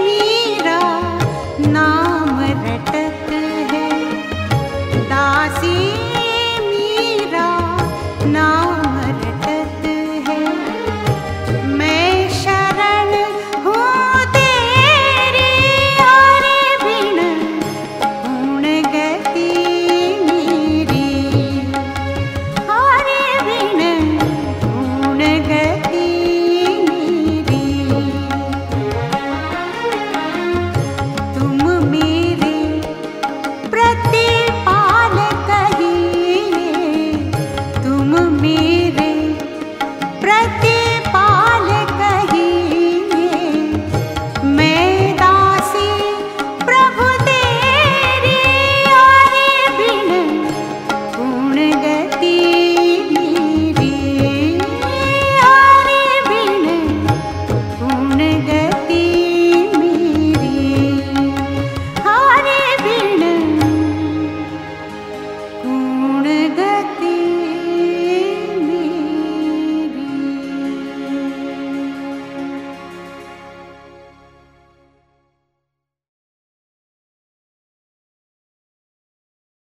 मेरा नाम रटक है। दासी